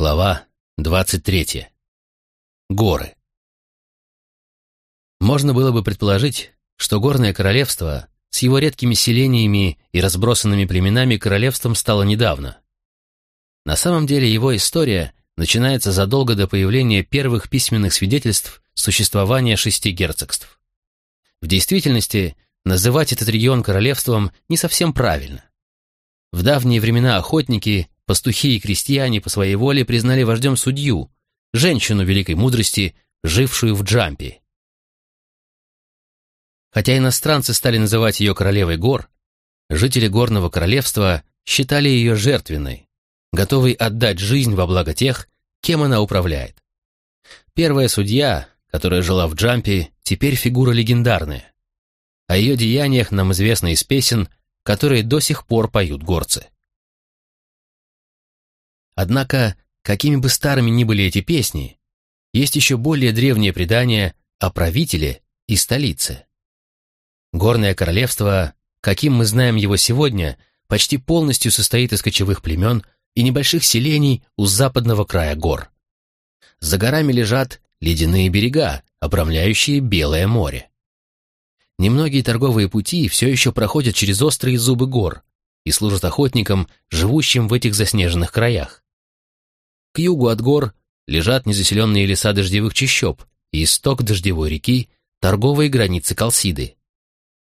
Глава 23. Горы. Можно было бы предположить, что горное королевство с его редкими селениями и разбросанными племенами королевством стало недавно. На самом деле его история начинается задолго до появления первых письменных свидетельств существования шести герцогств. В действительности, называть этот регион королевством не совсем правильно. В давние времена охотники Пастухи и крестьяне по своей воле признали вождем судью, женщину великой мудрости, жившую в Джампе. Хотя иностранцы стали называть ее королевой гор, жители горного королевства считали ее жертвенной, готовой отдать жизнь во благо тех, кем она управляет. Первая судья, которая жила в Джампе, теперь фигура легендарная. О ее деяниях нам известно из песен, которые до сих пор поют горцы. Однако, какими бы старыми ни были эти песни, есть еще более древние предания о правителе и столице. Горное королевство, каким мы знаем его сегодня, почти полностью состоит из кочевых племен и небольших селений у западного края гор. За горами лежат ледяные берега, обрамляющие Белое море. Немногие торговые пути все еще проходят через острые зубы гор и служат охотникам, живущим в этих заснеженных краях. К югу от гор лежат незаселенные леса дождевых чащоб и исток дождевой реки, торговые границы Калсиды.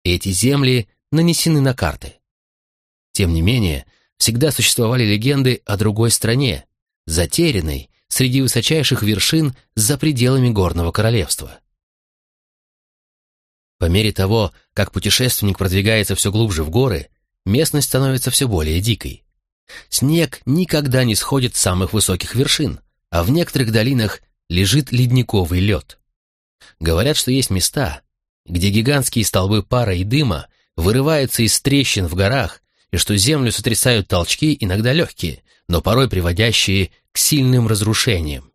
Эти земли нанесены на карты. Тем не менее, всегда существовали легенды о другой стране, затерянной среди высочайших вершин за пределами горного королевства. По мере того, как путешественник продвигается все глубже в горы, местность становится все более дикой. Снег никогда не сходит с самых высоких вершин, а в некоторых долинах лежит ледниковый лед. Говорят, что есть места, где гигантские столбы пара и дыма вырываются из трещин в горах, и что землю сотрясают толчки, иногда легкие, но порой приводящие к сильным разрушениям.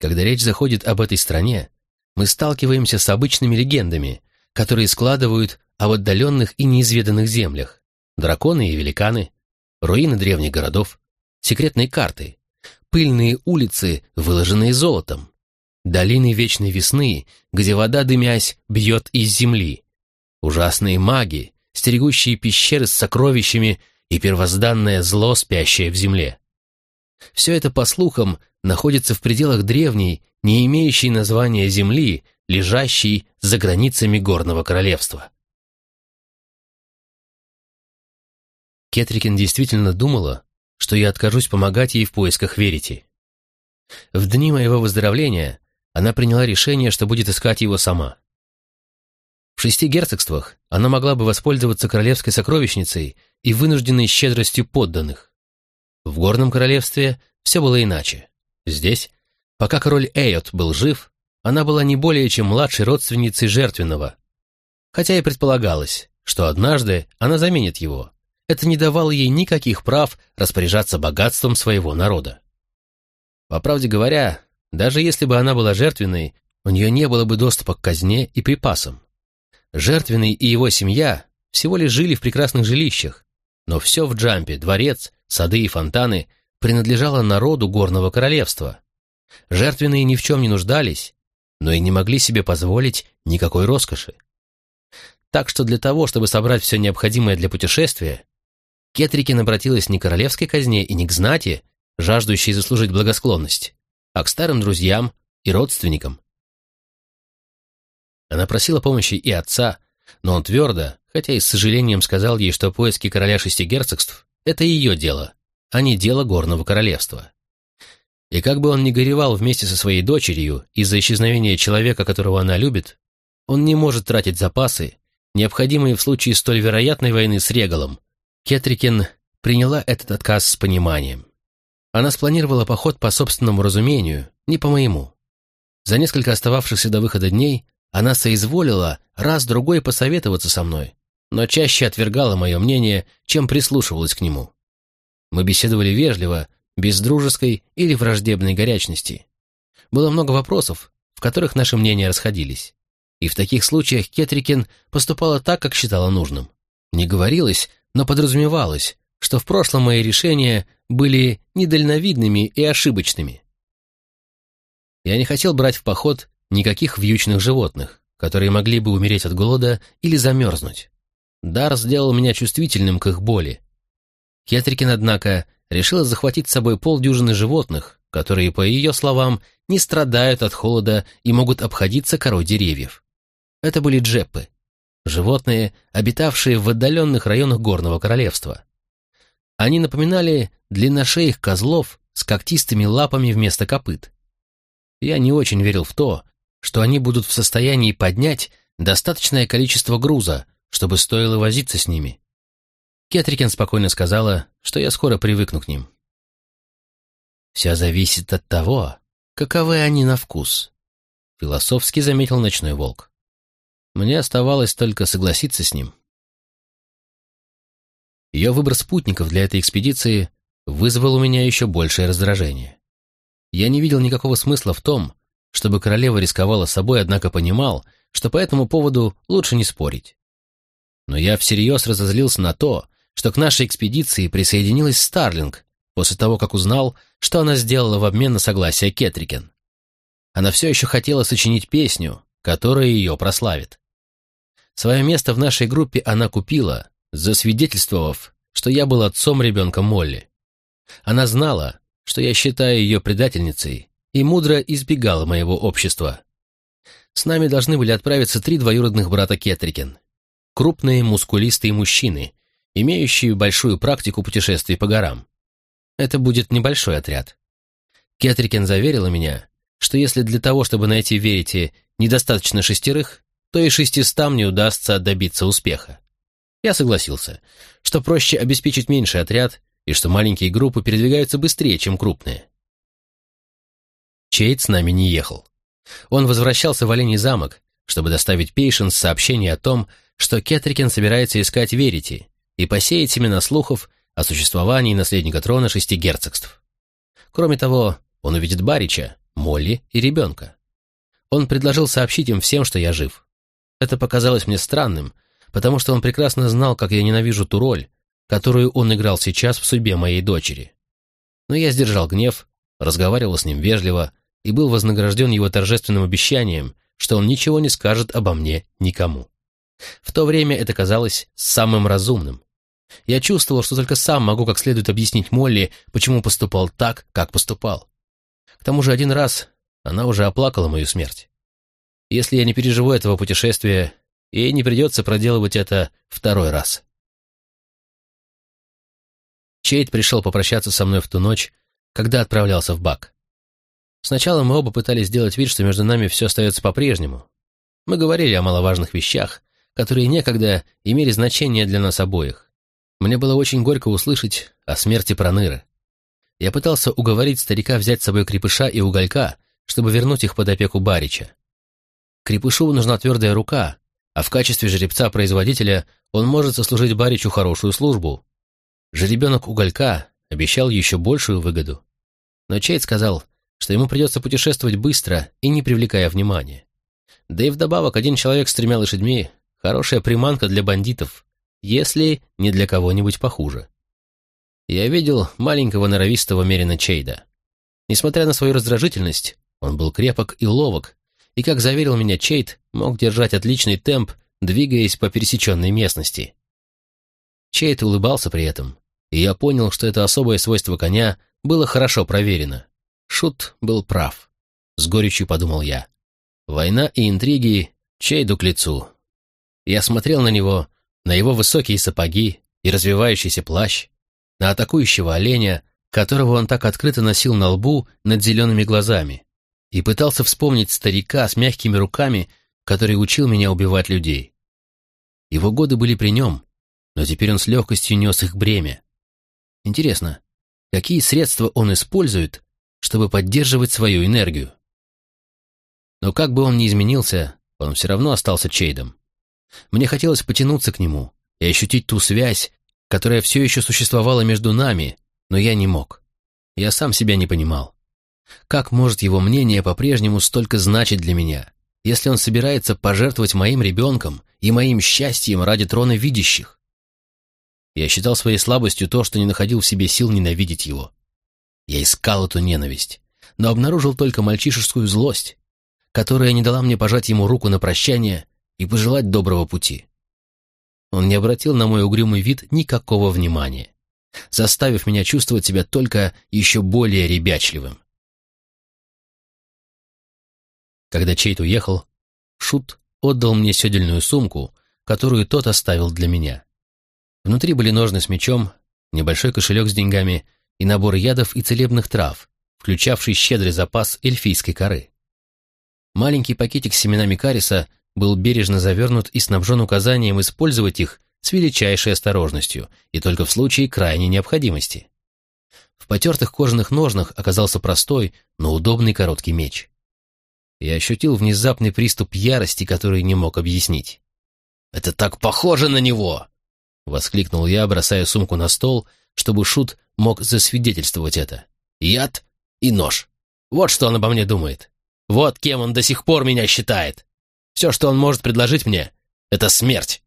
Когда речь заходит об этой стране, мы сталкиваемся с обычными легендами, которые складывают об отдаленных и неизведанных землях. Драконы и великаны, руины древних городов, секретные карты, пыльные улицы, выложенные золотом, долины вечной весны, где вода, дымясь, бьет из земли, ужасные маги, стерегущие пещеры с сокровищами и первозданное зло, спящее в земле. Все это, по слухам, находится в пределах древней, не имеющей названия земли, лежащей за границами горного королевства. Кетрикин действительно думала, что я откажусь помогать ей в поисках Верити. В дни моего выздоровления она приняла решение, что будет искать его сама. В шести герцогствах она могла бы воспользоваться королевской сокровищницей и вынужденной щедростью подданных. В горном королевстве все было иначе. Здесь, пока король Эйот был жив, она была не более чем младшей родственницей жертвенного, хотя и предполагалось, что однажды она заменит его это не давало ей никаких прав распоряжаться богатством своего народа. По правде говоря, даже если бы она была жертвенной, у нее не было бы доступа к казне и припасам. Жертвенный и его семья всего лишь жили в прекрасных жилищах, но все в Джампе, дворец, сады и фонтаны принадлежало народу горного королевства. Жертвенные ни в чем не нуждались, но и не могли себе позволить никакой роскоши. Так что для того, чтобы собрать все необходимое для путешествия, Кетрикин обратилась не к королевской казне и не к знати, жаждущей заслужить благосклонность, а к старым друзьям и родственникам. Она просила помощи и отца, но он твердо, хотя и с сожалением сказал ей, что поиски короля шести герцогств — это ее дело, а не дело горного королевства. И как бы он ни горевал вместе со своей дочерью из-за исчезновения человека, которого она любит, он не может тратить запасы, необходимые в случае столь вероятной войны с Регалом, Кетрикин приняла этот отказ с пониманием. Она спланировала поход по собственному разумению, не по моему. За несколько остававшихся до выхода дней она соизволила раз-другой посоветоваться со мной, но чаще отвергала мое мнение, чем прислушивалась к нему. Мы беседовали вежливо, без дружеской или враждебной горячности. Было много вопросов, в которых наши мнения расходились. И в таких случаях Кетрикин поступала так, как считала нужным. Не говорилось, но подразумевалось, что в прошлом мои решения были недальновидными и ошибочными. Я не хотел брать в поход никаких вьючных животных, которые могли бы умереть от голода или замерзнуть. Дар сделал меня чувствительным к их боли. Кетрикин, однако, решила захватить с собой полдюжины животных, которые, по ее словам, не страдают от холода и могут обходиться корой деревьев. Это были джеппы, животные, обитавшие в отдаленных районах горного королевства. Они напоминали длинношеих козлов с когтистыми лапами вместо копыт. Я не очень верил в то, что они будут в состоянии поднять достаточное количество груза, чтобы стоило возиться с ними. Кетрикен спокойно сказала, что я скоро привыкну к ним. «Все зависит от того, каковы они на вкус», — философски заметил ночной волк. Мне оставалось только согласиться с ним. Ее выбор спутников для этой экспедиции вызвал у меня еще большее раздражение. Я не видел никакого смысла в том, чтобы королева рисковала собой, однако понимал, что по этому поводу лучше не спорить. Но я всерьез разозлился на то, что к нашей экспедиции присоединилась Старлинг после того, как узнал, что она сделала в обмен на согласие Кетрикен. Она все еще хотела сочинить песню, которая ее прославит. Свое место в нашей группе она купила, засвидетельствовав, что я был отцом ребенка Молли. Она знала, что я считаю ее предательницей, и мудро избегала моего общества. С нами должны были отправиться три двоюродных брата Кетрикен. Крупные, мускулистые мужчины, имеющие большую практику путешествий по горам. Это будет небольшой отряд. Кетрикен заверила меня, что если для того, чтобы найти Верите, недостаточно шестерых, то и шестистам не удастся добиться успеха. Я согласился, что проще обеспечить меньший отряд и что маленькие группы передвигаются быстрее, чем крупные. Чейд с нами не ехал. Он возвращался в Оленей замок, чтобы доставить Пейшенс сообщение о том, что Кетрикен собирается искать Верити и посеять семена слухов о существовании наследника трона шести герцогств. Кроме того, он увидит Барича, Молли и ребенка. Он предложил сообщить им всем, что я жив. Это показалось мне странным, потому что он прекрасно знал, как я ненавижу ту роль, которую он играл сейчас в судьбе моей дочери. Но я сдержал гнев, разговаривал с ним вежливо и был вознагражден его торжественным обещанием, что он ничего не скажет обо мне никому. В то время это казалось самым разумным. Я чувствовал, что только сам могу как следует объяснить Молли, почему поступал так, как поступал. К тому же один раз она уже оплакала мою смерть. Если я не переживу этого путешествия, ей не придется проделывать это второй раз. Чейд пришел попрощаться со мной в ту ночь, когда отправлялся в Бак. Сначала мы оба пытались сделать вид, что между нами все остается по-прежнему. Мы говорили о маловажных вещах, которые некогда имели значение для нас обоих. Мне было очень горько услышать о смерти Проныры. Я пытался уговорить старика взять с собой крепыша и уголька, чтобы вернуть их под опеку Барича. Крепышу нужна твердая рука, а в качестве жеребца-производителя он может сослужить Баричу хорошую службу. Жеребенок уголька обещал еще большую выгоду. Но Чейд сказал, что ему придется путешествовать быстро и не привлекая внимания. Да и вдобавок один человек с тремя лошадьми — хорошая приманка для бандитов, если не для кого-нибудь похуже. Я видел маленького норовистого Мерина Чейда. Несмотря на свою раздражительность, он был крепок и ловок, и, как заверил меня Чейт, мог держать отличный темп, двигаясь по пересеченной местности. Чейт улыбался при этом, и я понял, что это особое свойство коня было хорошо проверено. Шут был прав. С горечью подумал я. Война и интриги Чейду к лицу. Я смотрел на него, на его высокие сапоги и развивающийся плащ, на атакующего оленя, которого он так открыто носил на лбу над зелеными глазами, и пытался вспомнить старика с мягкими руками, который учил меня убивать людей. Его годы были при нем, но теперь он с легкостью нес их бремя. Интересно, какие средства он использует, чтобы поддерживать свою энергию? Но как бы он ни изменился, он все равно остался Чейдом. Мне хотелось потянуться к нему и ощутить ту связь, которая все еще существовала между нами, но я не мог. Я сам себя не понимал. Как может его мнение по-прежнему столько значить для меня, если он собирается пожертвовать моим ребенком и моим счастьем ради трона видящих? Я считал своей слабостью то, что не находил в себе сил ненавидеть его. Я искал эту ненависть, но обнаружил только мальчишескую злость, которая не дала мне пожать ему руку на прощание и пожелать доброго пути. Он не обратил на мой угрюмый вид никакого внимания, заставив меня чувствовать себя только еще более ребячливым. Когда Чейт уехал, Шут отдал мне седельную сумку, которую тот оставил для меня. Внутри были ножны с мечом, небольшой кошелек с деньгами и набор ядов и целебных трав, включавший щедрый запас эльфийской коры. Маленький пакетик с семенами кариса был бережно завернут и снабжен указанием использовать их с величайшей осторожностью и только в случае крайней необходимости. В потертых кожаных ножнах оказался простой, но удобный короткий меч. Я ощутил внезапный приступ ярости, который не мог объяснить. «Это так похоже на него!» — воскликнул я, бросая сумку на стол, чтобы Шут мог засвидетельствовать это. «Яд и нож. Вот что он обо мне думает. Вот кем он до сих пор меня считает. Все, что он может предложить мне, — это смерть».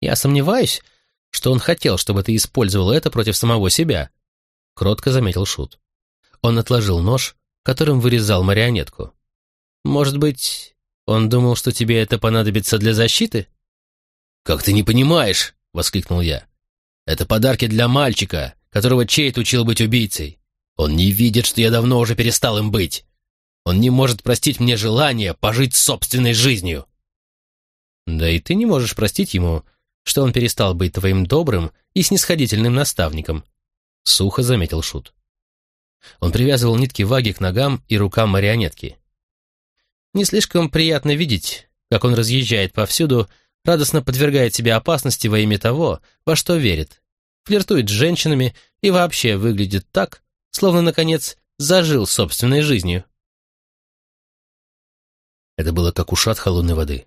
«Я сомневаюсь, что он хотел, чтобы ты использовал это против самого себя», — кротко заметил Шут. Он отложил нож, которым вырезал марионетку. «Может быть, он думал, что тебе это понадобится для защиты?» «Как ты не понимаешь!» — воскликнул я. «Это подарки для мальчика, которого Чейт учил быть убийцей. Он не видит, что я давно уже перестал им быть. Он не может простить мне желание пожить собственной жизнью». «Да и ты не можешь простить ему, что он перестал быть твоим добрым и снисходительным наставником», — сухо заметил Шут. Он привязывал нитки ваги к ногам и рукам марионетки. Не слишком приятно видеть, как он разъезжает повсюду, радостно подвергает себя опасности во имя того, во что верит, флиртует с женщинами и вообще выглядит так, словно, наконец, зажил собственной жизнью. Это было как ушат холодной воды.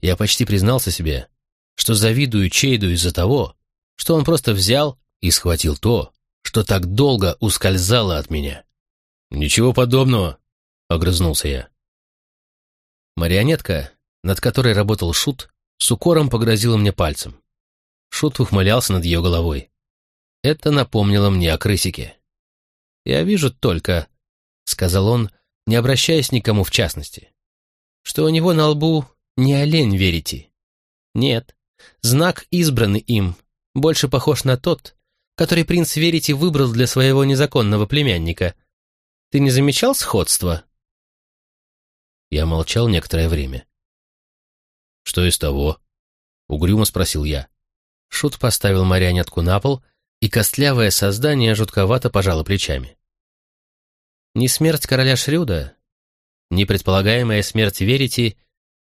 Я почти признался себе, что завидую Чейду из-за того, что он просто взял и схватил то, что так долго ускользало от меня. «Ничего подобного», — огрызнулся я. Марионетка, над которой работал Шут, с укором погрозила мне пальцем. Шут ухмылялся над ее головой. Это напомнило мне о крысике. «Я вижу только», — сказал он, не обращаясь никому в частности, «что у него на лбу не олень верите. Нет, знак, избранный им, больше похож на тот, который принц Верити выбрал для своего незаконного племянника. Ты не замечал сходства?» Я молчал некоторое время. «Что из того?» — угрюмо спросил я. Шут поставил марионетку на пол, и костлявое создание жутковато пожало плечами. Ни смерть короля Шрюда, ни предполагаемая смерть Верити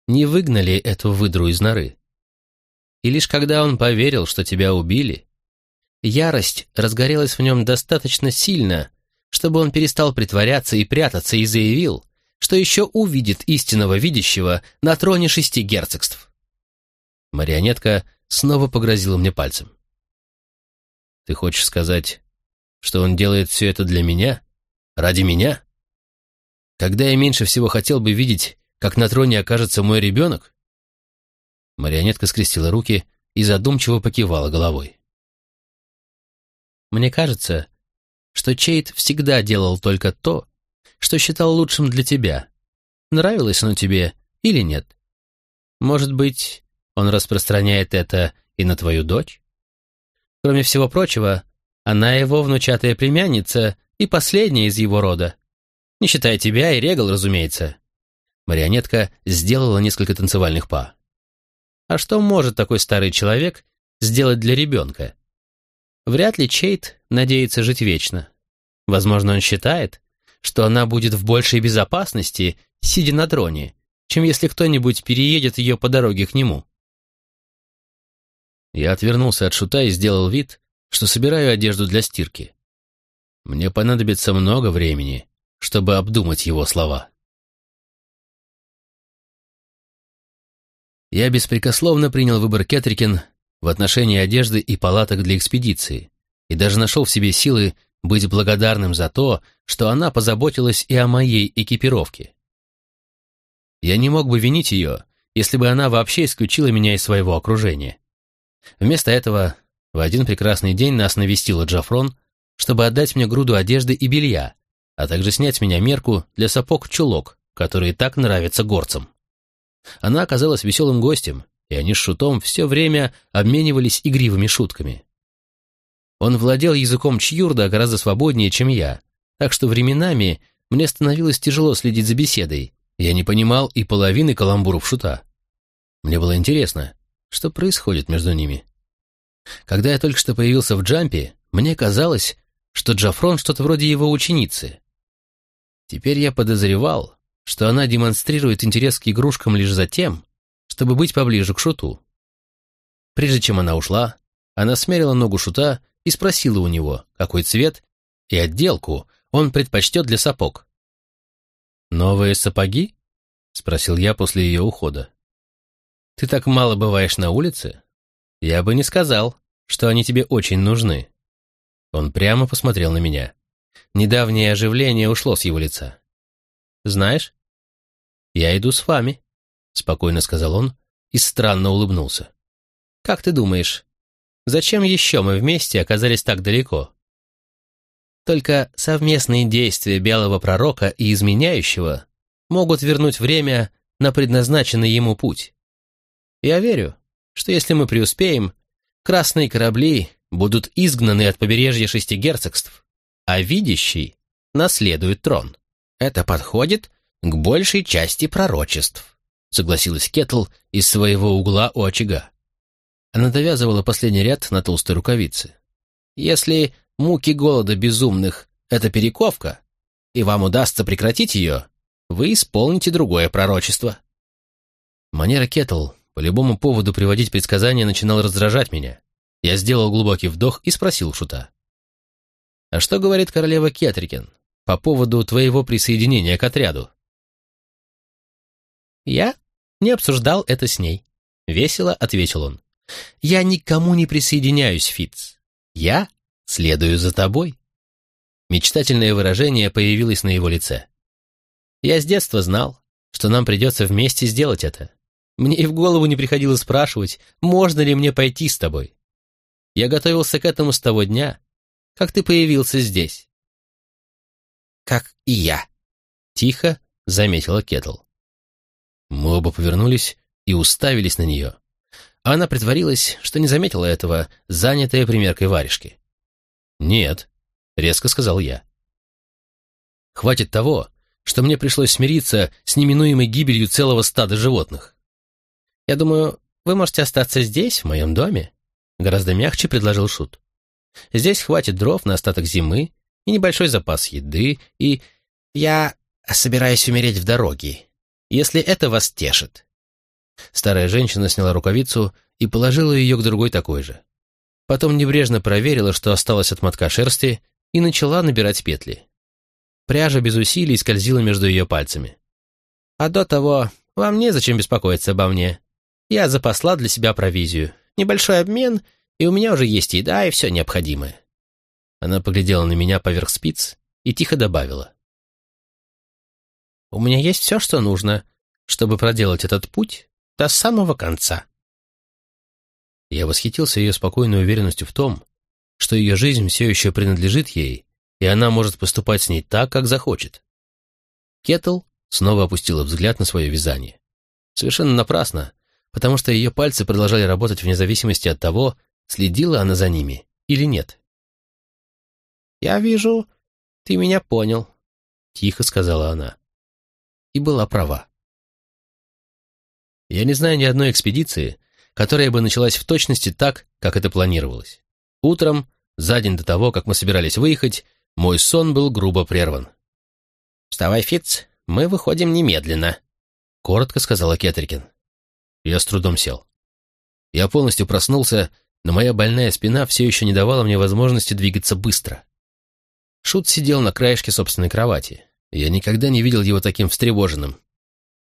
не выгнали эту выдру из норы. И лишь когда он поверил, что тебя убили, ярость разгорелась в нем достаточно сильно, чтобы он перестал притворяться и прятаться и заявил, что еще увидит истинного видящего на троне шести герцогств. Марионетка снова погрозила мне пальцем. «Ты хочешь сказать, что он делает все это для меня? Ради меня? Когда я меньше всего хотел бы видеть, как на троне окажется мой ребенок?» Марионетка скрестила руки и задумчиво покивала головой. «Мне кажется, что Чейт всегда делал только то, что считал лучшим для тебя. Нравилось оно тебе или нет? Может быть, он распространяет это и на твою дочь? Кроме всего прочего, она его внучатая племянница и последняя из его рода. Не считая тебя и Регал, разумеется. Марионетка сделала несколько танцевальных па. А что может такой старый человек сделать для ребенка? Вряд ли Чейт надеется жить вечно. Возможно, он считает, что она будет в большей безопасности, сидя на троне, чем если кто-нибудь переедет ее по дороге к нему. Я отвернулся от шута и сделал вид, что собираю одежду для стирки. Мне понадобится много времени, чтобы обдумать его слова. Я беспрекословно принял выбор Кетрикин в отношении одежды и палаток для экспедиции и даже нашел в себе силы быть благодарным за то, что она позаботилась и о моей экипировке. Я не мог бы винить ее, если бы она вообще исключила меня из своего окружения. Вместо этого в один прекрасный день нас навестила Джафрон, чтобы отдать мне груду одежды и белья, а также снять с меня мерку для сапог-чулок, которые так нравятся горцам. Она оказалась веселым гостем, и они с Шутом все время обменивались игривыми шутками. Он владел языком чьюрда гораздо свободнее, чем я, так что временами мне становилось тяжело следить за беседой, я не понимал и половины каламбуров Шута. Мне было интересно, что происходит между ними. Когда я только что появился в джампе, мне казалось, что Джафрон что-то вроде его ученицы. Теперь я подозревал, что она демонстрирует интерес к игрушкам лишь за тем, чтобы быть поближе к Шуту. Прежде чем она ушла, она смерила ногу Шута и спросила у него, какой цвет и отделку он предпочтет для сапог. «Новые сапоги?» — спросил я после ее ухода. «Ты так мало бываешь на улице? Я бы не сказал, что они тебе очень нужны». Он прямо посмотрел на меня. Недавнее оживление ушло с его лица. «Знаешь, я иду с вами», — спокойно сказал он и странно улыбнулся. «Как ты думаешь, зачем еще мы вместе оказались так далеко?» Только совместные действия белого пророка и изменяющего могут вернуть время на предназначенный ему путь. Я верю, что если мы преуспеем, красные корабли будут изгнаны от побережья шести герцогств, а видящий наследует трон. Это подходит к большей части пророчеств, согласилась Кетл из своего угла у очага. Она довязывала последний ряд на толстой рукавице. Если муки голода безумных — это перековка, и вам удастся прекратить ее, вы исполните другое пророчество. Манера Кетл по любому поводу приводить предсказания начинала раздражать меня. Я сделал глубокий вдох и спросил Шута. «А что говорит королева Кетрикен по поводу твоего присоединения к отряду?» «Я не обсуждал это с ней», — весело ответил он. «Я никому не присоединяюсь, Фитц. Я следую за тобой». Мечтательное выражение появилось на его лице. «Я с детства знал, что нам придется вместе сделать это. Мне и в голову не приходило спрашивать, можно ли мне пойти с тобой. Я готовился к этому с того дня, как ты появился здесь. Как и я, тихо заметила Кетл. Мы оба повернулись и уставились на нее. Она притворилась, что не заметила этого, занятая примеркой варежки. «Нет», — резко сказал я. «Хватит того, что мне пришлось смириться с неминуемой гибелью целого стада животных. Я думаю, вы можете остаться здесь, в моем доме, Гораздо мягче предложил Шут. Здесь хватит дров на остаток зимы и небольшой запас еды, и я собираюсь умереть в дороге, если это вас тешит. Старая женщина сняла рукавицу и положила ее к другой такой же. Потом небрежно проверила, что осталось от мотка шерсти, и начала набирать петли. Пряжа без усилий скользила между ее пальцами. «А до того вам незачем беспокоиться обо мне. Я запасла для себя провизию, Небольшой обмен, и у меня уже есть еда и все необходимое». Она поглядела на меня поверх спиц и тихо добавила. «У меня есть все, что нужно, чтобы проделать этот путь до самого конца». Я восхитился ее спокойной уверенностью в том, что ее жизнь все еще принадлежит ей, и она может поступать с ней так, как захочет. Кетл снова опустила взгляд на свое вязание. Совершенно напрасно, потому что ее пальцы продолжали работать вне зависимости от того, следила она за ними или нет. «Я вижу, ты меня понял», — тихо сказала она. И была права. Я не знаю ни одной экспедиции, которая бы началась в точности так, как это планировалось. Утром, за день до того, как мы собирались выехать, мой сон был грубо прерван. «Вставай, Фитц, мы выходим немедленно», — коротко сказала Кетрикин. Я с трудом сел. Я полностью проснулся, но моя больная спина все еще не давала мне возможности двигаться быстро. Шут сидел на краешке собственной кровати. Я никогда не видел его таким встревоженным.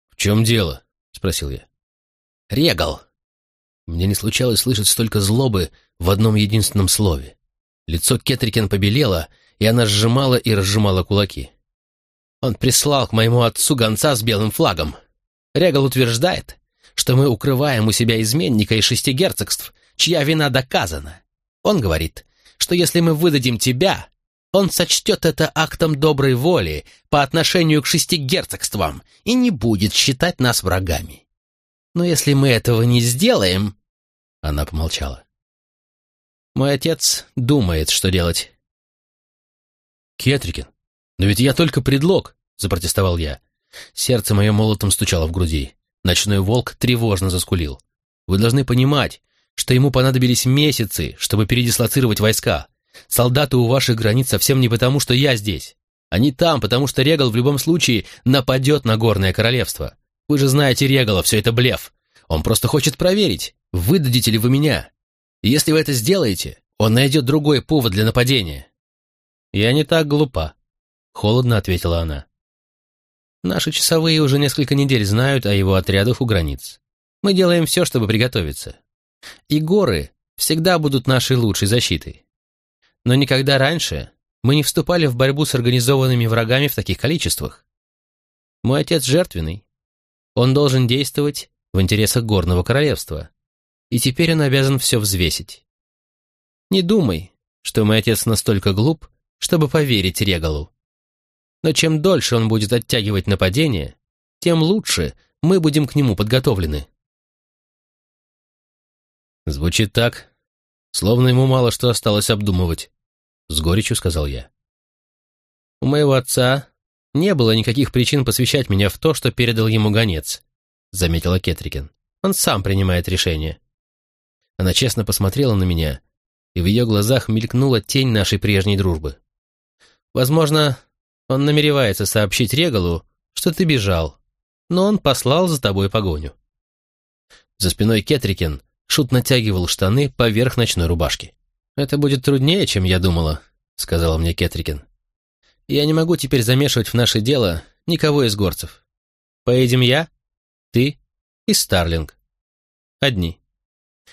«В чем дело?» — спросил я. «Регал!» Мне не случалось слышать столько злобы в одном единственном слове. Лицо Кетрикен побелело, и она сжимала и разжимала кулаки. Он прислал к моему отцу гонца с белым флагом. Регал утверждает, что мы укрываем у себя изменника из шести герцогств, чья вина доказана. Он говорит, что если мы выдадим тебя, он сочтет это актом доброй воли по отношению к шести герцогствам и не будет считать нас врагами. Но если мы этого не сделаем...» Она помолчала. «Мой отец думает, что делать». «Кетрикин, но ведь я только предлог», — запротестовал я. Сердце мое молотом стучало в груди. Ночной волк тревожно заскулил. «Вы должны понимать, что ему понадобились месяцы, чтобы передислоцировать войска. Солдаты у ваших границ совсем не потому, что я здесь. Они там, потому что Регал в любом случае нападет на Горное Королевство. Вы же знаете Регала, все это блеф. Он просто хочет проверить, выдадите ли вы меня. Если вы это сделаете, он найдет другой повод для нападения». «Я не так глупа», — холодно ответила она. «Наши часовые уже несколько недель знают о его отрядах у границ. Мы делаем все, чтобы приготовиться. И горы всегда будут нашей лучшей защитой. Но никогда раньше мы не вступали в борьбу с организованными врагами в таких количествах. Мой отец жертвенный. Он должен действовать в интересах горного королевства. И теперь он обязан все взвесить. Не думай, что мой отец настолько глуп, чтобы поверить Регалу. Но чем дольше он будет оттягивать нападение, тем лучше мы будем к нему подготовлены. Звучит так, словно ему мало что осталось обдумывать, с горечью сказал я. У моего отца не было никаких причин посвящать меня в то, что передал ему гонец, заметила Кетрикин. Он сам принимает решение. Она честно посмотрела на меня, и в ее глазах мелькнула тень нашей прежней дружбы. Возможно, он намеревается сообщить Регалу, что ты бежал, но он послал за тобой погоню. За спиной Кетрикин Шут натягивал штаны поверх ночной рубашки. «Это будет труднее, чем я думала», — сказала мне Кетрикин. «Я не могу теперь замешивать в наше дело никого из горцев. Поедем я, ты и Старлинг. Одни.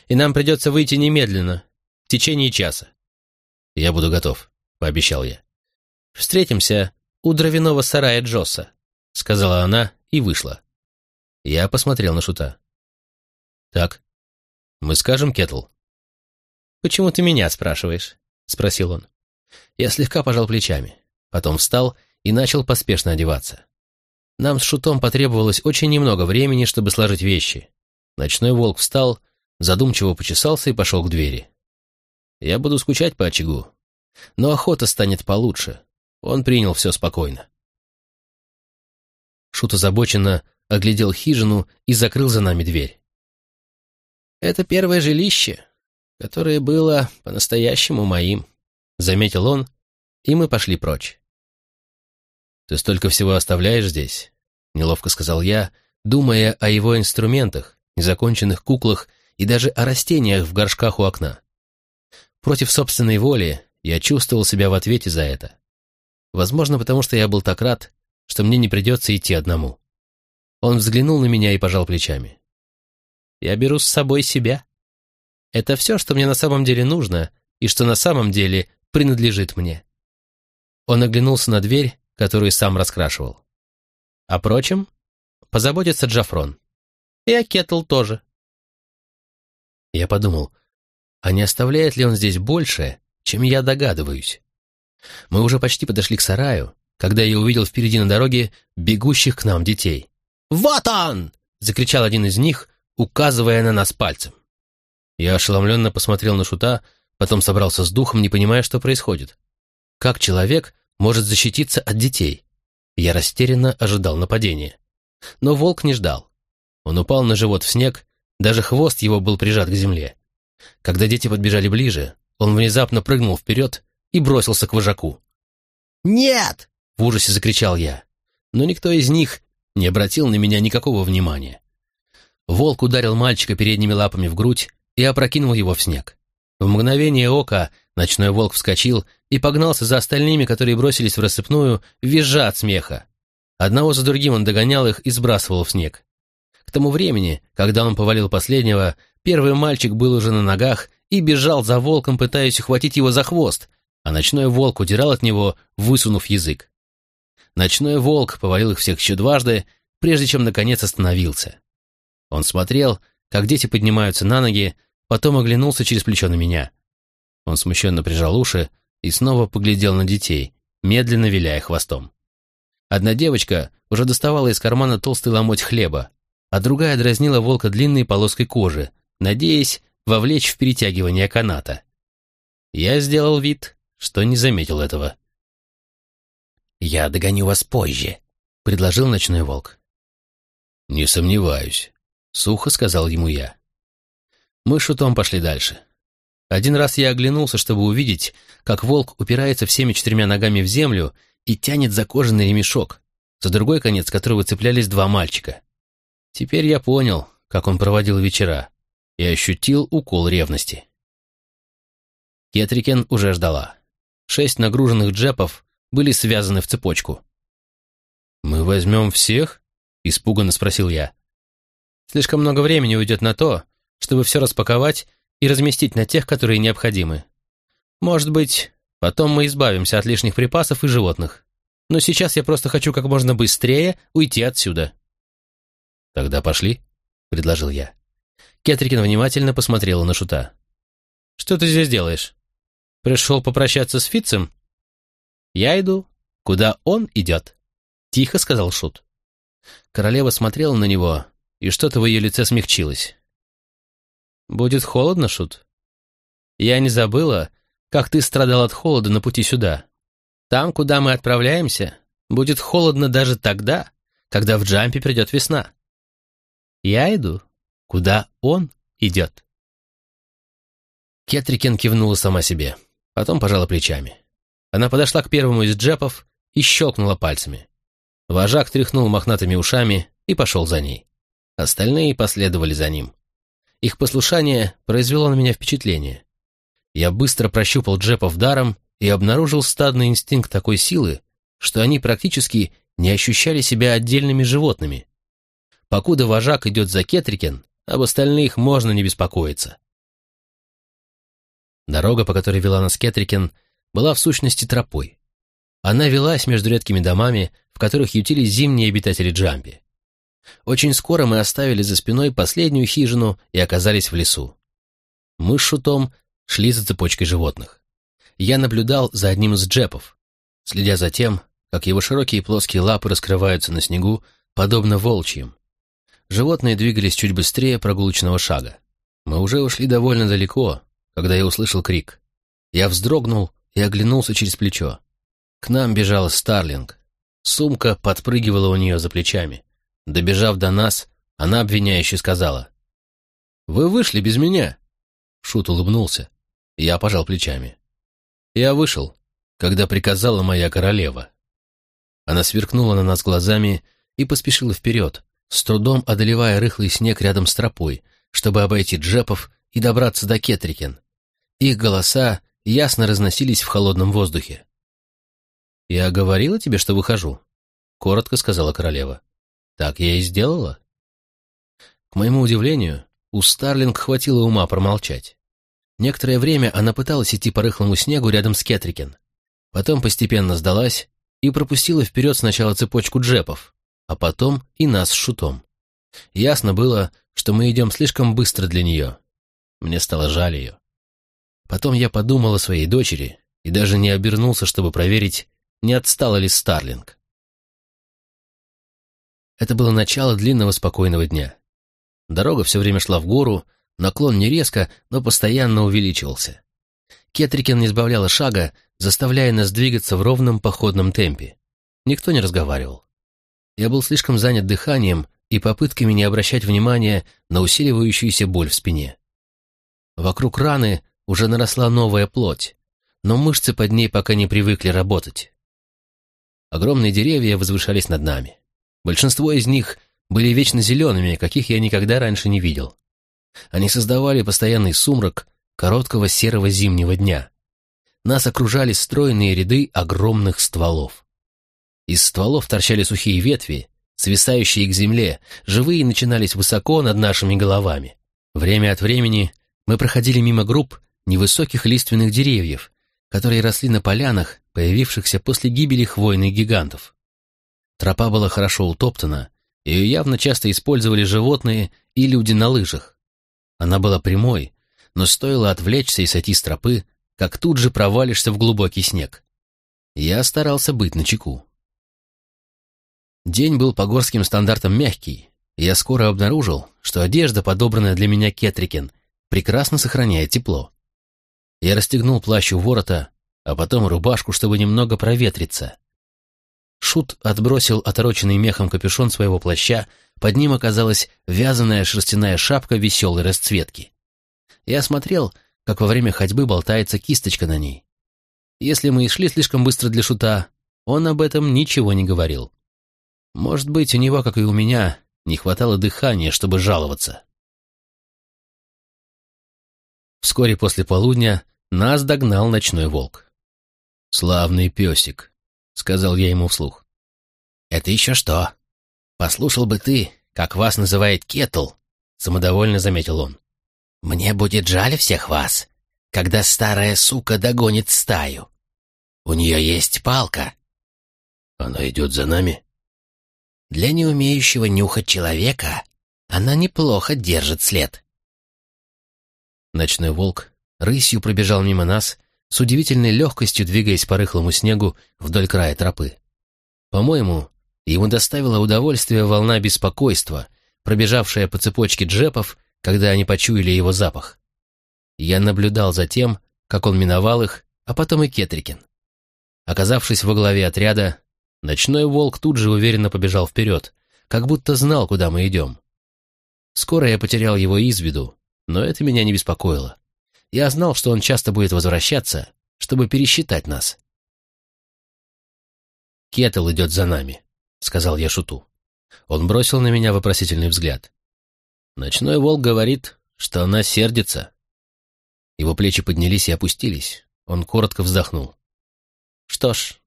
И нам придется выйти немедленно, в течение часа». «Я буду готов», — пообещал я. «Встретимся у дровяного сарая Джосса», — сказала она и вышла. Я посмотрел на Шута. «Так, мы скажем, Кетл?» «Почему ты меня спрашиваешь?» — спросил он. Я слегка пожал плечами, потом встал и начал поспешно одеваться. Нам с Шутом потребовалось очень немного времени, чтобы сложить вещи. Ночной волк встал, задумчиво почесался и пошел к двери. Я буду скучать по очагу, но охота станет получше. Он принял все спокойно. Шут озабоченно оглядел хижину и закрыл за нами дверь. «Это первое жилище, которое было по-настоящему моим», — заметил он, и мы пошли прочь. «Ты столько всего оставляешь здесь», — неловко сказал я, думая о его инструментах, незаконченных куклах и даже о растениях в горшках у окна. Против собственной воли я чувствовал себя в ответе за это. Возможно, потому что я был так рад, что мне не придется идти одному. Он взглянул на меня и пожал плечами. Я беру с собой себя. Это все, что мне на самом деле нужно и что на самом деле принадлежит мне. Он оглянулся на дверь, которую сам раскрашивал. А прочим, позаботится Джафрон. И о тоже. Я подумал, а не оставляет ли он здесь больше, чем я догадываюсь? Мы уже почти подошли к сараю, когда я увидел впереди на дороге бегущих к нам детей. «Вот он!» — закричал один из них, указывая на нас пальцем. Я ошеломленно посмотрел на Шута, потом собрался с духом, не понимая, что происходит. Как человек может защититься от детей? Я растерянно ожидал нападения. Но волк не ждал. Он упал на живот в снег, даже хвост его был прижат к земле. Когда дети подбежали ближе, он внезапно прыгнул вперед и бросился к вожаку. «Нет!» — в ужасе закричал я. Но никто из них не обратил на меня никакого внимания. Волк ударил мальчика передними лапами в грудь и опрокинул его в снег. В мгновение ока ночной волк вскочил и погнался за остальными, которые бросились в рассыпную, визжа от смеха. Одного за другим он догонял их и сбрасывал в снег. К тому времени, когда он повалил последнего, первый мальчик был уже на ногах и бежал за волком, пытаясь ухватить его за хвост, а ночной волк удирал от него, высунув язык. Ночной волк повалил их всех еще дважды, прежде чем наконец остановился. Он смотрел, как дети поднимаются на ноги, потом оглянулся через плечо на меня. Он смущенно прижал уши и снова поглядел на детей, медленно виляя хвостом. Одна девочка уже доставала из кармана толстый ломоть хлеба, а другая дразнила волка длинной полоской кожи, надеясь вовлечь в перетягивание каната. Я сделал вид, что не заметил этого. «Я догоню вас позже», — предложил ночной волк. «Не сомневаюсь», — сухо сказал ему я. Мы Шутом пошли дальше. Один раз я оглянулся, чтобы увидеть, как волк упирается всеми четырьмя ногами в землю и тянет за кожаный ремешок, за другой конец которого цеплялись два мальчика. Теперь я понял, как он проводил вечера, и ощутил укол ревности. Кетрикен уже ждала. Шесть нагруженных джепов были связаны в цепочку. «Мы возьмем всех?» — испуганно спросил я. «Слишком много времени уйдет на то, чтобы все распаковать и разместить на тех, которые необходимы. Может быть, потом мы избавимся от лишних припасов и животных. Но сейчас я просто хочу как можно быстрее уйти отсюда». «Тогда пошли», — предложил я. Кетрикин внимательно посмотрела на Шута. «Что ты здесь делаешь? Пришел попрощаться с Фитцем?» «Я иду, куда он идет», — тихо сказал Шут. Королева смотрела на него, и что-то в ее лице смягчилось. «Будет холодно, Шут?» «Я не забыла, как ты страдал от холода на пути сюда. Там, куда мы отправляемся, будет холодно даже тогда, когда в Джампе придет весна. Я иду, куда он идет». Кетрикен кивнула сама себе, потом пожала плечами. Она подошла к первому из джепов и щелкнула пальцами. Вожак тряхнул мохнатыми ушами и пошел за ней. Остальные последовали за ним. Их послушание произвело на меня впечатление. Я быстро прощупал джепов даром и обнаружил стадный инстинкт такой силы, что они практически не ощущали себя отдельными животными. Покуда вожак идет за Кетрикен, об остальных можно не беспокоиться. Дорога, по которой вела нас Кетрикен, была в сущности тропой. Она велась между редкими домами, в которых ютились зимние обитатели Джамби. Очень скоро мы оставили за спиной последнюю хижину и оказались в лесу. Мы с Шутом шли за цепочкой животных. Я наблюдал за одним из джепов, следя за тем, как его широкие плоские лапы раскрываются на снегу, подобно волчьим. Животные двигались чуть быстрее прогулочного шага. Мы уже ушли довольно далеко, когда я услышал крик. Я вздрогнул и оглянулся через плечо. К нам бежал Старлинг. Сумка подпрыгивала у нее за плечами. Добежав до нас, она обвиняюще сказала. «Вы вышли без меня!» Шут улыбнулся. Я пожал плечами. Я вышел, когда приказала моя королева. Она сверкнула на нас глазами и поспешила вперед, с трудом одолевая рыхлый снег рядом с тропой, чтобы обойти джепов и добраться до Кетрикен. Их голоса ясно разносились в холодном воздухе. «Я говорила тебе, что выхожу», — коротко сказала королева. «Так я и сделала». К моему удивлению, у Старлинг хватило ума промолчать. Некоторое время она пыталась идти по рыхлому снегу рядом с Кетрикен. Потом постепенно сдалась и пропустила вперед сначала цепочку джепов, а потом и нас с Шутом. Ясно было, что мы идем слишком быстро для нее. Мне стало жаль ее. Потом я подумал о своей дочери и даже не обернулся, чтобы проверить, не отстала ли Старлинг. Это было начало длинного спокойного дня. Дорога все время шла в гору, наклон не резко, но постоянно увеличивался. Кетрикен не сбавляла шага, заставляя нас двигаться в ровном походном темпе. Никто не разговаривал. Я был слишком занят дыханием и попытками не обращать внимания на усиливающуюся боль в спине. Вокруг раны уже наросла новая плоть, но мышцы под ней пока не привыкли работать. Огромные деревья возвышались над нами. Большинство из них были вечно зелеными, каких я никогда раньше не видел. Они создавали постоянный сумрак короткого серого зимнего дня. Нас окружали стройные ряды огромных стволов. Из стволов торчали сухие ветви, свисающие к земле, живые начинались высоко над нашими головами. Время от времени мы проходили мимо групп невысоких лиственных деревьев, которые росли на полянах, появившихся после гибели хвойных гигантов. Тропа была хорошо утоптана, ее явно часто использовали животные и люди на лыжах. Она была прямой, но стоило отвлечься и сойти с тропы, как тут же провалишься в глубокий снег. Я старался быть начеку. День был по горским стандартам мягкий, и я скоро обнаружил, что одежда, подобранная для меня Кетрикен, прекрасно сохраняет тепло. Я расстегнул плащ у ворота, а потом рубашку, чтобы немного проветриться. Шут отбросил отороченный мехом капюшон своего плаща, под ним оказалась вязаная шерстяная шапка веселой расцветки. Я смотрел, как во время ходьбы болтается кисточка на ней. Если мы и шли слишком быстро для Шута, он об этом ничего не говорил. Может быть, у него, как и у меня, не хватало дыхания, чтобы жаловаться. Вскоре после полудня нас догнал ночной волк. «Славный песик», — сказал я ему вслух. «Это еще что? Послушал бы ты, как вас называет Кетл», — самодовольно заметил он. «Мне будет жаль всех вас, когда старая сука догонит стаю. У нее есть палка». «Она идет за нами?» «Для неумеющего нюхать человека она неплохо держит след». Ночной волк рысью пробежал мимо нас, с удивительной легкостью двигаясь по рыхлому снегу вдоль края тропы. По-моему, ему доставило удовольствие волна беспокойства, пробежавшая по цепочке джепов, когда они почуяли его запах. Я наблюдал за тем, как он миновал их, а потом и Кетрикин. Оказавшись во главе отряда, ночной волк тут же уверенно побежал вперед, как будто знал, куда мы идем. Скоро я потерял его из виду, но это меня не беспокоило. Я знал, что он часто будет возвращаться, чтобы пересчитать нас. «Кетл идет за нами», — сказал я Шуту. Он бросил на меня вопросительный взгляд. Ночной волк говорит, что она сердится. Его плечи поднялись и опустились. Он коротко вздохнул. «Что ж,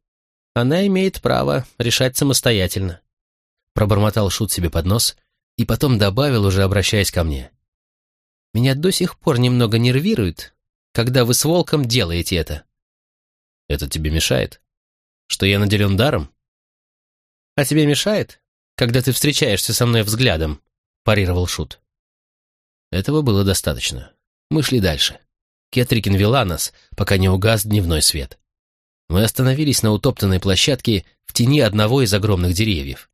она имеет право решать самостоятельно», — пробормотал Шут себе под нос и потом добавил, уже обращаясь ко мне. Меня до сих пор немного нервирует, когда вы с волком делаете это. Это тебе мешает? Что я наделен даром? А тебе мешает, когда ты встречаешься со мной взглядом? Парировал Шут. Этого было достаточно. Мы шли дальше. Кетрикин вела нас, пока не угас дневной свет. Мы остановились на утоптанной площадке в тени одного из огромных деревьев.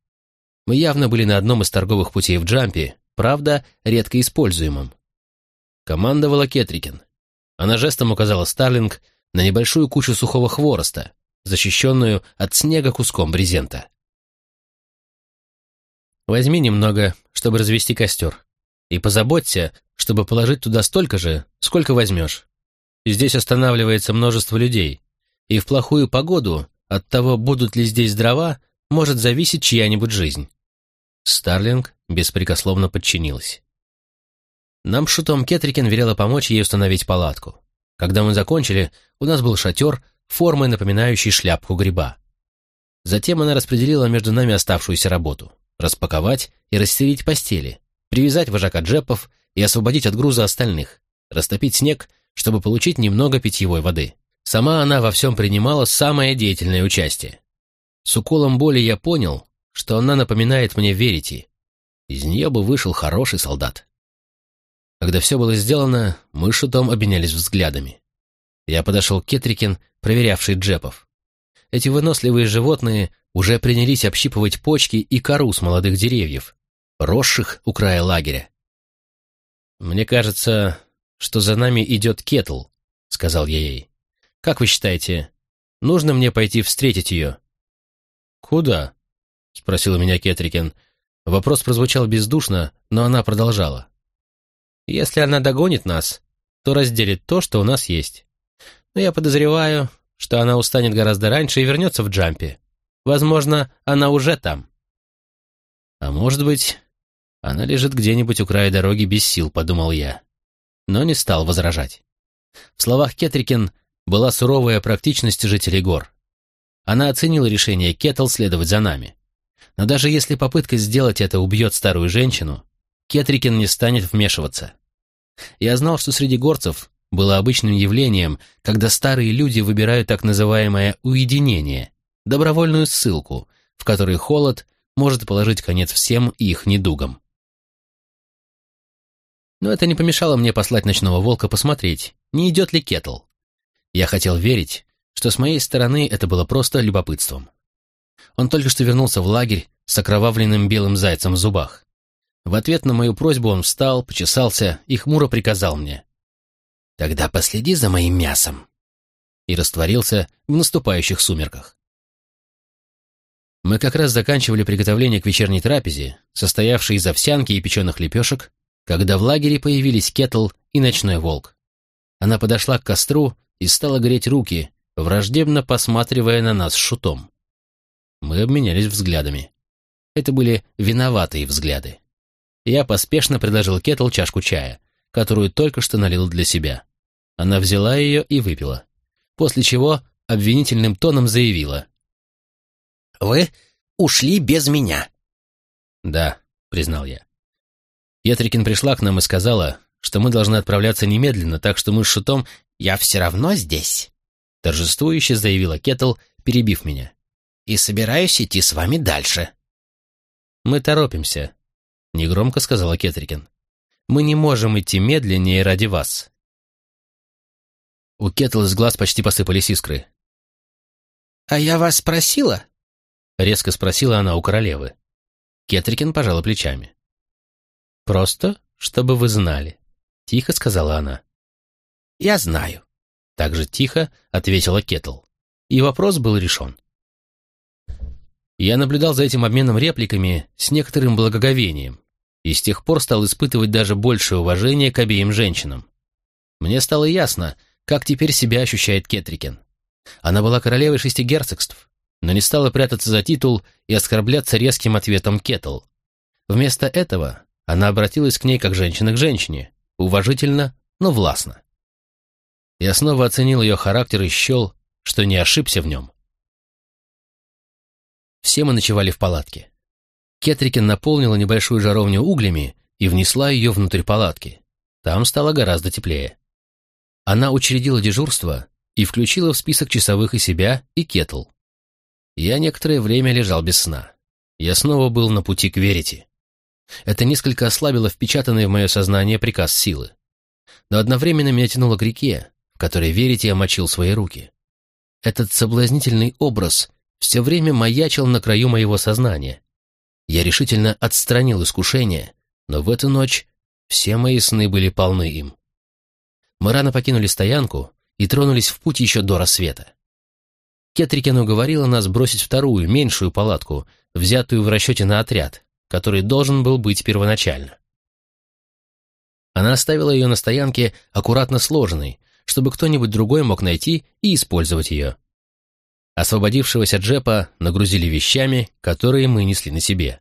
Мы явно были на одном из торговых путей в Джампе, правда, редко используемом. Командовала Кетрикин. Она жестом указала Старлинг на небольшую кучу сухого хвороста, защищенную от снега куском брезента. «Возьми немного, чтобы развести костер, и позаботься, чтобы положить туда столько же, сколько возьмешь. Здесь останавливается множество людей, и в плохую погоду от того, будут ли здесь дрова, может зависеть чья-нибудь жизнь». Старлинг беспрекословно подчинилась. Нам шутом Кетрикен велела помочь ей установить палатку. Когда мы закончили, у нас был шатер, формой напоминающий шляпку гриба. Затем она распределила между нами оставшуюся работу — распаковать и расстелить постели, привязать вожака джепов и освободить от груза остальных, растопить снег, чтобы получить немного питьевой воды. Сама она во всем принимала самое деятельное участие. С уколом боли я понял, что она напоминает мне Верити. Из нее бы вышел хороший солдат. Когда все было сделано, мы с Шутом обменялись взглядами. Я подошел к Кетрикин, проверявший джепов. Эти выносливые животные уже принялись общипывать почки и кору с молодых деревьев, росших у края лагеря. «Мне кажется, что за нами идет Кетл», — сказал я ей. «Как вы считаете, нужно мне пойти встретить ее?» «Куда?» — спросила меня Кетрикен. Вопрос прозвучал бездушно, но она продолжала. Если она догонит нас, то разделит то, что у нас есть. Но я подозреваю, что она устанет гораздо раньше и вернется в джампе. Возможно, она уже там. А может быть, она лежит где-нибудь у края дороги без сил, подумал я. Но не стал возражать. В словах Кетрикин была суровая практичность жителей гор. Она оценила решение Кетл следовать за нами. Но даже если попытка сделать это убьет старую женщину, Кетрикин не станет вмешиваться. Я знал, что среди горцев было обычным явлением, когда старые люди выбирают так называемое уединение, добровольную ссылку, в которой холод может положить конец всем их недугам. Но это не помешало мне послать ночного волка посмотреть, не идет ли Кетл. Я хотел верить, что с моей стороны это было просто любопытством. Он только что вернулся в лагерь с окровавленным белым зайцем в зубах. В ответ на мою просьбу он встал, почесался и хмуро приказал мне. «Тогда последи за моим мясом!» И растворился в наступающих сумерках. Мы как раз заканчивали приготовление к вечерней трапезе, состоявшей из овсянки и печеных лепешек, когда в лагере появились Кетл и Ночной Волк. Она подошла к костру и стала греть руки, враждебно посматривая на нас шутом. Мы обменялись взглядами. Это были виноватые взгляды. Я поспешно предложил Кетл чашку чая, которую только что налил для себя. Она взяла ее и выпила, после чего обвинительным тоном заявила. «Вы ушли без меня». «Да», — признал я. Етрикин пришла к нам и сказала, что мы должны отправляться немедленно, так что мы с Шутом «Я все равно здесь», — торжествующе заявила Кетл, перебив меня. «И собираюсь идти с вами дальше». «Мы торопимся», — негромко сказала Кетрикин. «Мы не можем идти медленнее ради вас». У Кетл из глаз почти посыпались искры. «А я вас спросила?» — резко спросила она у королевы. Кетрикин пожала плечами. «Просто, чтобы вы знали», — тихо сказала она. «Я знаю», — так же тихо ответила Кетл. И вопрос был решен. Я наблюдал за этим обменом репликами с некоторым благоговением и с тех пор стал испытывать даже большее уважение к обеим женщинам. Мне стало ясно, как теперь себя ощущает Кетрикен. Она была королевой шести герцогств, но не стала прятаться за титул и оскорбляться резким ответом Кетл. Вместо этого она обратилась к ней как женщина к женщине, уважительно, но властно. Я снова оценил ее характер и счел, что не ошибся в нем. Все мы ночевали в палатке. Кетрикин наполнила небольшую жаровню углями и внесла ее внутрь палатки. Там стало гораздо теплее. Она учредила дежурство и включила в список часовых и себя, и Кетл. Я некоторое время лежал без сна. Я снова был на пути к Верите. Это несколько ослабило впечатанный в мое сознание приказ силы. Но одновременно меня тянуло к реке, в которой Верите омочил свои руки. Этот соблазнительный образ все время маячил на краю моего сознания. Я решительно отстранил искушение, но в эту ночь все мои сны были полны им. Мы рано покинули стоянку и тронулись в путь еще до рассвета. Кетрикин уговорила нас бросить вторую, меньшую палатку, взятую в расчете на отряд, который должен был быть первоначально. Она оставила ее на стоянке аккуратно сложенной, чтобы кто-нибудь другой мог найти и использовать ее. Освободившегося Джепа нагрузили вещами, которые мы несли на себе.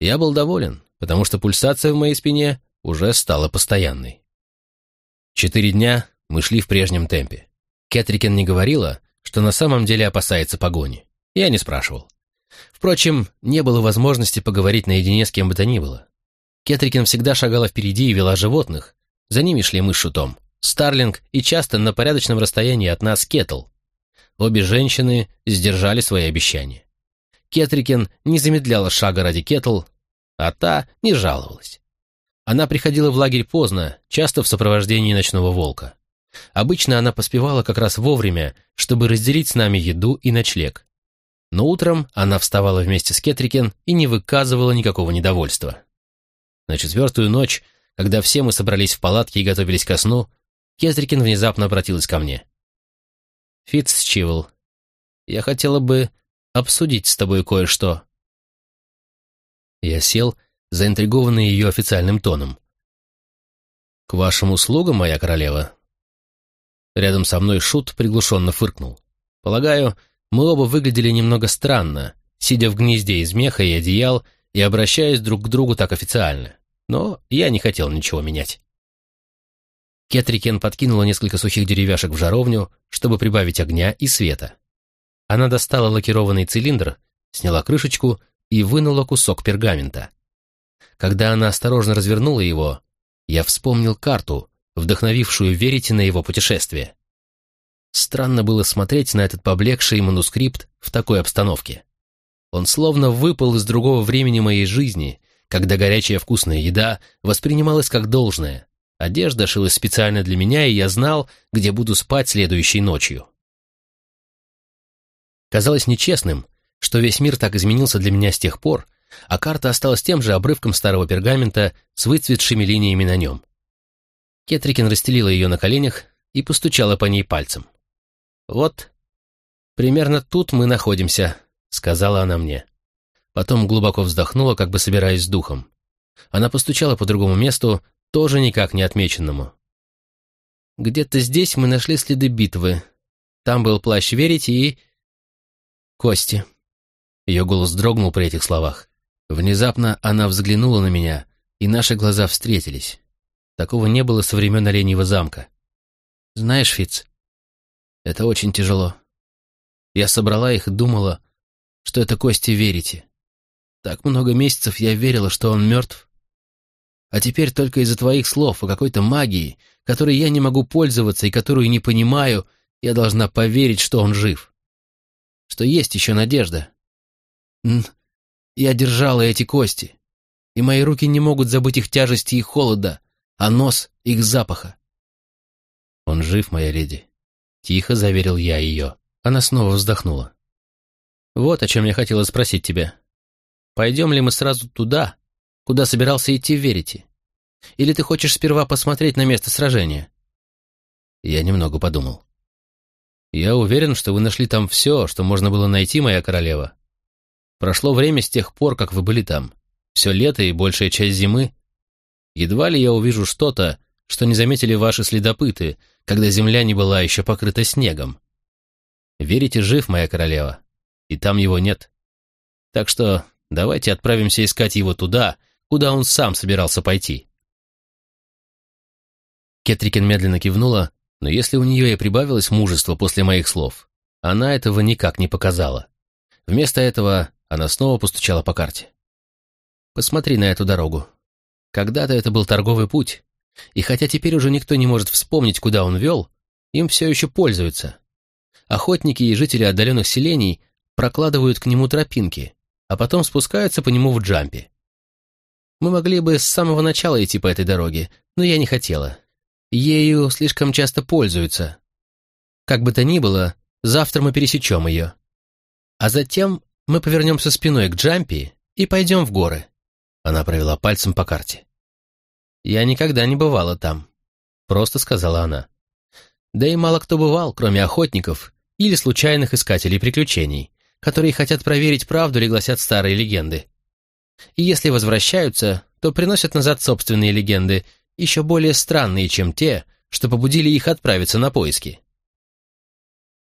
Я был доволен, потому что пульсация в моей спине уже стала постоянной. Четыре дня мы шли в прежнем темпе. Кетрикен не говорила, что на самом деле опасается погони. Я не спрашивал. Впрочем, не было возможности поговорить наедине с кем бы то ни было. Кетрикин всегда шагала впереди и вела животных. За ними шли мы с Шутом, Старлинг и часто на порядочном расстоянии от нас Кетл. Обе женщины сдержали свои обещания. Кетрикин не замедляла шага ради Кетл, а та не жаловалась. Она приходила в лагерь поздно, часто в сопровождении ночного волка. Обычно она поспевала как раз вовремя, чтобы разделить с нами еду и ночлег. Но утром она вставала вместе с Кетрикен и не выказывала никакого недовольства. На четвертую ночь, когда все мы собрались в палатке и готовились ко сну, Кетрикин внезапно обратилась ко мне. «Фитц Чивл, я хотела бы обсудить с тобой кое-что». Я сел, заинтригованный ее официальным тоном. «К вашим услугам, моя королева», Рядом со мной Шут приглушенно фыркнул. Полагаю, мы оба выглядели немного странно, сидя в гнезде из меха и одеял и обращаясь друг к другу так официально. Но я не хотел ничего менять. Кетрикен подкинула несколько сухих деревяшек в жаровню, чтобы прибавить огня и света. Она достала лакированный цилиндр, сняла крышечку и вынула кусок пергамента. Когда она осторожно развернула его, я вспомнил карту, вдохновившую верите на его путешествие. Странно было смотреть на этот поблекший манускрипт в такой обстановке. Он словно выпал из другого времени моей жизни, когда горячая вкусная еда воспринималась как должное. Одежда шилась специально для меня, и я знал, где буду спать следующей ночью. Казалось нечестным, что весь мир так изменился для меня с тех пор, а карта осталась тем же обрывком старого пергамента с выцветшими линиями на нем. Кетрикин расстелила ее на коленях и постучала по ней пальцем. «Вот, примерно тут мы находимся», — сказала она мне. Потом глубоко вздохнула, как бы собираясь с духом. Она постучала по другому месту, тоже никак не отмеченному. «Где-то здесь мы нашли следы битвы. Там был плащ Верите и...» «Кости». Ее голос дрогнул при этих словах. Внезапно она взглянула на меня, и наши глаза встретились. Такого не было со времен Оленьего замка. Знаешь, Фиц, это очень тяжело. Я собрала их и думала, что это кости верите. Так много месяцев я верила, что он мертв. А теперь только из-за твоих слов о какой-то магии, которой я не могу пользоваться и которую не понимаю, я должна поверить, что он жив. Что есть еще надежда. Я держала эти кости, и мои руки не могут забыть их тяжести и холода, а нос — их запаха. «Он жив, моя леди», — тихо заверил я ее. Она снова вздохнула. «Вот о чем я хотела спросить тебя. Пойдем ли мы сразу туда, куда собирался идти Верите? Или ты хочешь сперва посмотреть на место сражения?» Я немного подумал. «Я уверен, что вы нашли там все, что можно было найти, моя королева. Прошло время с тех пор, как вы были там. Все лето и большая часть зимы. Едва ли я увижу что-то, что не заметили ваши следопыты, когда земля не была еще покрыта снегом. Верите, жив, моя королева, и там его нет. Так что давайте отправимся искать его туда, куда он сам собирался пойти. Кетрикин медленно кивнула, но если у нее и прибавилось мужество после моих слов, она этого никак не показала. Вместо этого она снова постучала по карте. «Посмотри на эту дорогу. Когда-то это был торговый путь, и хотя теперь уже никто не может вспомнить, куда он вел, им все еще пользуются. Охотники и жители отдаленных селений прокладывают к нему тропинки, а потом спускаются по нему в джампе. Мы могли бы с самого начала идти по этой дороге, но я не хотела. Ею слишком часто пользуются. Как бы то ни было, завтра мы пересечем ее. А затем мы повернемся спиной к джампе и пойдем в горы. Она провела пальцем по карте. «Я никогда не бывала там», — просто сказала она. «Да и мало кто бывал, кроме охотников или случайных искателей приключений, которые хотят проверить, правду ли гласят старые легенды. И если возвращаются, то приносят назад собственные легенды, еще более странные, чем те, что побудили их отправиться на поиски».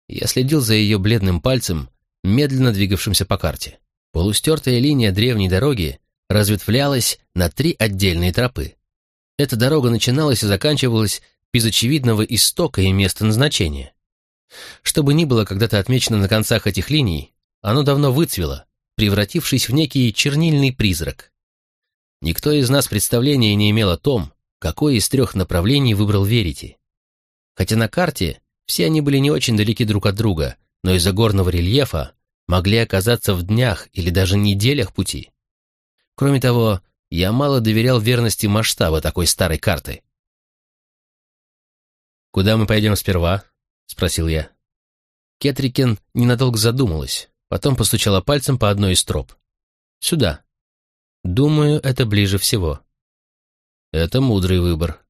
Я следил за ее бледным пальцем, медленно двигавшимся по карте. Полустертая линия древней дороги разветвлялась на три отдельные тропы. Эта дорога начиналась и заканчивалась без очевидного истока и места назначения. Что бы ни было когда-то отмечено на концах этих линий, оно давно выцвело, превратившись в некий чернильный призрак. Никто из нас представления не имел о том, какое из трех направлений выбрал Верите. Хотя на карте все они были не очень далеки друг от друга, но из-за горного рельефа могли оказаться в днях или даже неделях пути. Кроме того, я мало доверял верности масштаба такой старой карты. «Куда мы пойдем сперва?» — спросил я. Кетрикен ненадолго задумалась, потом постучала пальцем по одной из троп. «Сюда. Думаю, это ближе всего». «Это мудрый выбор».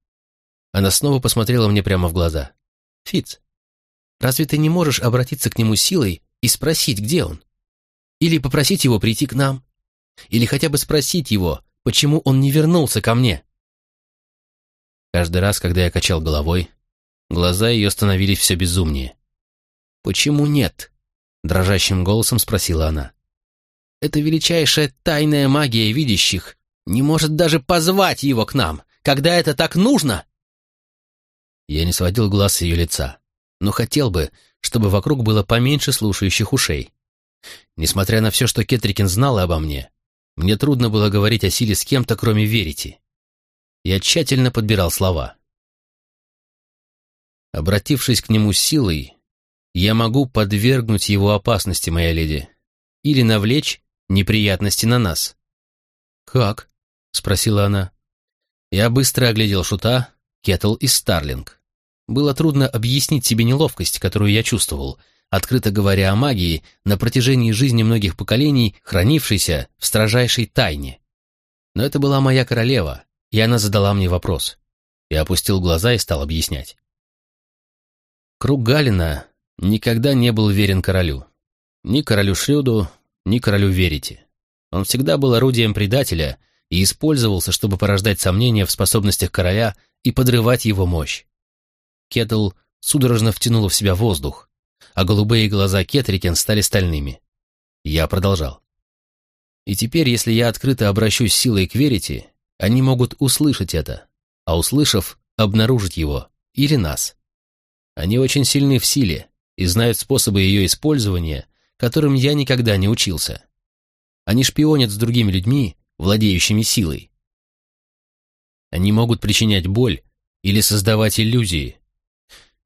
Она снова посмотрела мне прямо в глаза. «Фиц, разве ты не можешь обратиться к нему силой и спросить, где он? Или попросить его прийти к нам? Или хотя бы спросить его, Почему он не вернулся ко мне? Каждый раз, когда я качал головой, глаза ее становились все безумнее. «Почему нет?» — дрожащим голосом спросила она. «Это величайшая тайная магия видящих не может даже позвать его к нам, когда это так нужно!» Я не сводил глаз с ее лица, но хотел бы, чтобы вокруг было поменьше слушающих ушей. Несмотря на все, что Кетрикин знала обо мне, мне трудно было говорить о силе с кем-то, кроме Верити. Я тщательно подбирал слова. Обратившись к нему силой, я могу подвергнуть его опасности, моя леди, или навлечь неприятности на нас. Как? — спросила она. Я быстро оглядел Шута, Кетл и Старлинг. Было трудно объяснить себе неловкость, которую я чувствовал, открыто говоря о магии на протяжении жизни многих поколений, хранившейся в строжайшей тайне. Но это была моя королева, и она задала мне вопрос. Я опустил глаза и стал объяснять. Круг Галина никогда не был верен королю. Ни королю Шрюду, ни королю Верите. Он всегда был орудием предателя и использовался, чтобы порождать сомнения в способностях короля и подрывать его мощь. Кетл судорожно втянула в себя воздух, а голубые глаза Кетрикен стали стальными. Я продолжал. И теперь, если я открыто обращусь силой к Верите, они могут услышать это, а услышав, обнаружить его или нас. Они очень сильны в силе и знают способы ее использования, которым я никогда не учился. Они шпионят с другими людьми, владеющими силой. Они могут причинять боль или создавать иллюзии.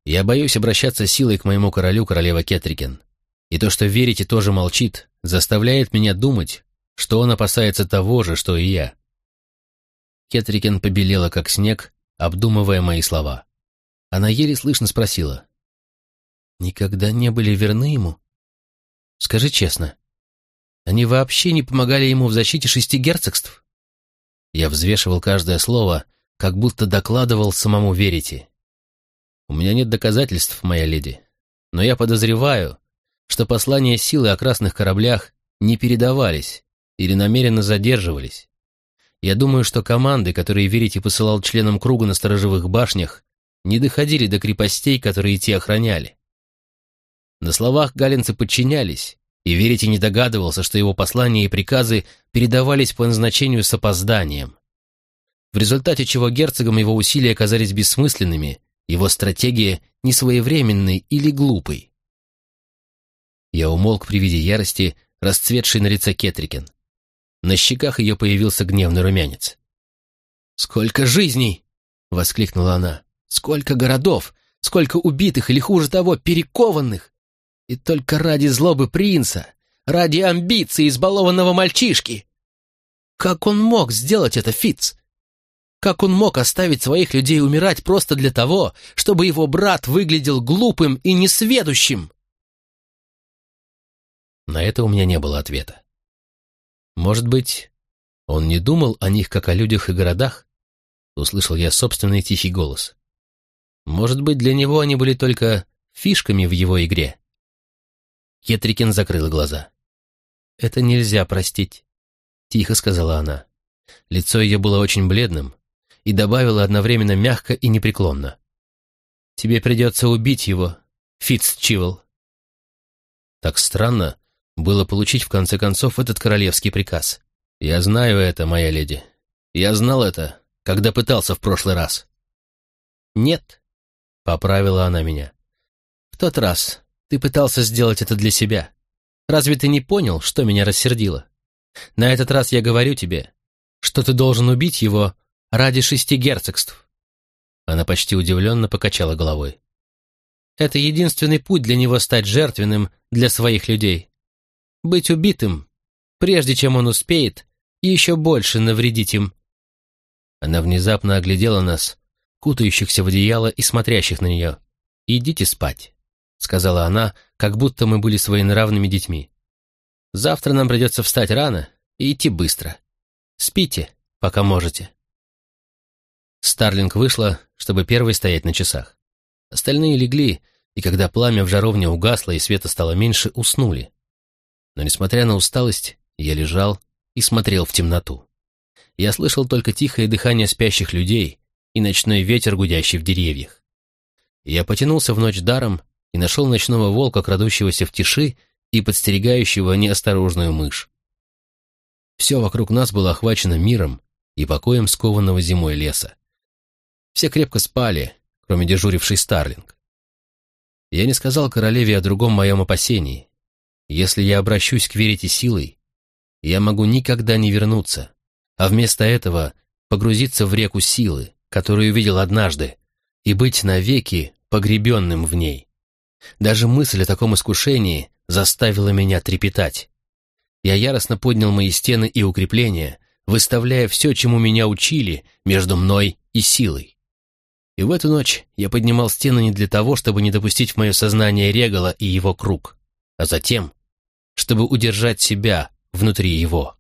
Я боюсь обращаться силой к моему королю, королева Кетрикен. И то, что верите, тоже молчит, заставляет меня думать, что он опасается того же, что и я. Кетрикен побелела, как снег, обдумывая мои слова. Она еле слышно спросила. «Никогда не были верны ему? Скажи честно, они вообще не помогали ему в защите шести герцогств?» Я взвешивал каждое слово, как будто докладывал самому Верите. «У меня нет доказательств, моя леди, но я подозреваю, что послания силы о красных кораблях не передавались или намеренно задерживались. Я думаю, что команды, которые Верите посылал членам круга на сторожевых башнях, не доходили до крепостей, которые те охраняли. На словах галинцы подчинялись, и Верите не догадывался, что его послания и приказы передавались по назначению с опозданием. В результате чего герцогам его усилия оказались бессмысленными, его стратегия несвоевременной или глупой. Я умолк при виде ярости, расцветшей на лице Кетрикен. На щеках ее появился гневный румянец. «Сколько жизней!» — воскликнула она. «Сколько городов! Сколько убитых или, хуже того, перекованных! И только ради злобы принца, ради амбиций избалованного мальчишки! Как он мог сделать это, Фиц? Как он мог оставить своих людей умирать просто для того, чтобы его брат выглядел глупым и несведущим?» На это у меня не было ответа. Может быть, он не думал о них, как о людях и городах? Услышал я собственный тихий голос. Может быть, для него они были только фишками в его игре? Кетрикин закрыла глаза. «Это нельзя простить», — тихо сказала она. Лицо ее было очень бледным и добавила одновременно мягко и непреклонно. «Тебе придется убить его, Фитц Чивл». Так странно, было получить в конце концов этот королевский приказ. Я знаю это, моя леди. Я знал это, когда пытался в прошлый раз. Нет, поправила она меня. В тот раз ты пытался сделать это для себя. Разве ты не понял, что меня рассердило? На этот раз я говорю тебе, что ты должен убить его ради шести герцогств. Она почти удивленно покачала головой. Это единственный путь для него стать жертвенным для своих людей быть убитым, прежде чем он успеет еще больше навредить им. Она внезапно оглядела нас, кутающихся в одеяло и смотрящих на нее. «Идите спать», — сказала она, как будто мы были своенравными детьми. «Завтра нам придется встать рано и идти быстро. Спите, пока можете». Старлинг вышла, чтобы первой стоять на часах. Остальные легли, и когда пламя в жаровне угасло и света стало меньше, уснули. Но, несмотря на усталость, я лежал и смотрел в темноту. Я слышал только тихое дыхание спящих людей и ночной ветер, гудящий в деревьях. Я потянулся в ночь даром и нашел ночного волка, крадущегося в тиши и подстерегающего неосторожную мышь. Все вокруг нас было охвачено миром и покоем скованного зимой леса. Все крепко спали, кроме дежурившей Старлинг. Я не сказал королеве о другом моем опасении, если я обращусь к верите силой, я могу никогда не вернуться, а вместо этого погрузиться в реку силы, которую видел однажды, и быть навеки погребенным в ней. Даже мысль о таком искушении заставила меня трепетать. Я яростно поднял мои стены и укрепления, выставляя все, чему меня учили, между мной и силой. И в эту ночь я поднимал стены не для того, чтобы не допустить в мое сознание Регала и его круг, а затем, чтобы удержать себя внутри его.